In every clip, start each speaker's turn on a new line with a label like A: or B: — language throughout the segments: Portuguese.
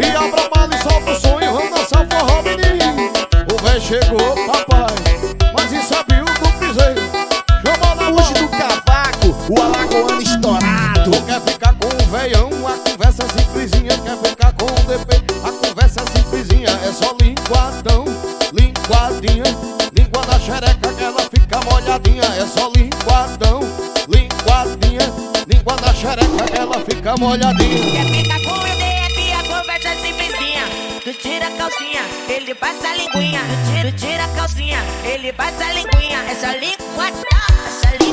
A: E abra mala e solta o sonho, vamos dançar forró, menino. O véi chegou, papai Mas isso é viu do piseiro. Chama na
B: Hoje do cavaco, o alagoano estourado.
A: Tu quer ficar com o veião, a conversa é simplesinha Quer ficar com o DP, a conversa é simplesinha É só linguadão, linguadinha. Língua na xereca que ela fica molhadinha É só linguadão, linguadinha. Língua na xereca que ela fica molhadinha.
C: Quer ficar com o DF, a conversa é simplesinha. Tu tira a calcinha, ele passa a linguinha. Tu tira, tira a calcinha, ele passa a linguinha. Essa linguada, essa linguadinha.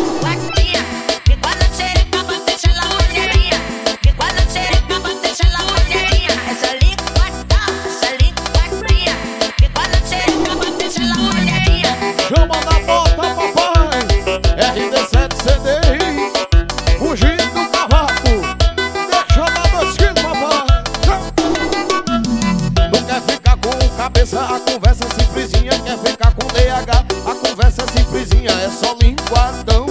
A: A conversa é simplesinha É só linguadão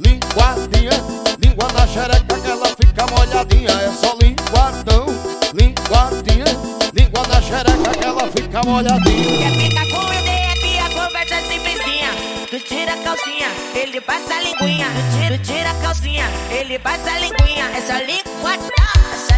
A: Linguadinha Língua na xereca que ela fica molhadinha É só linguadão Linguadinha Língua na xereca que ela fica molhadinha
C: Quer ficar com o DF, a conversa é simplesinha. Tu tira a calcinha, ele passa a linguinha. Tu tira, a calcinha, ele passa a linguinha. Essa linguinha.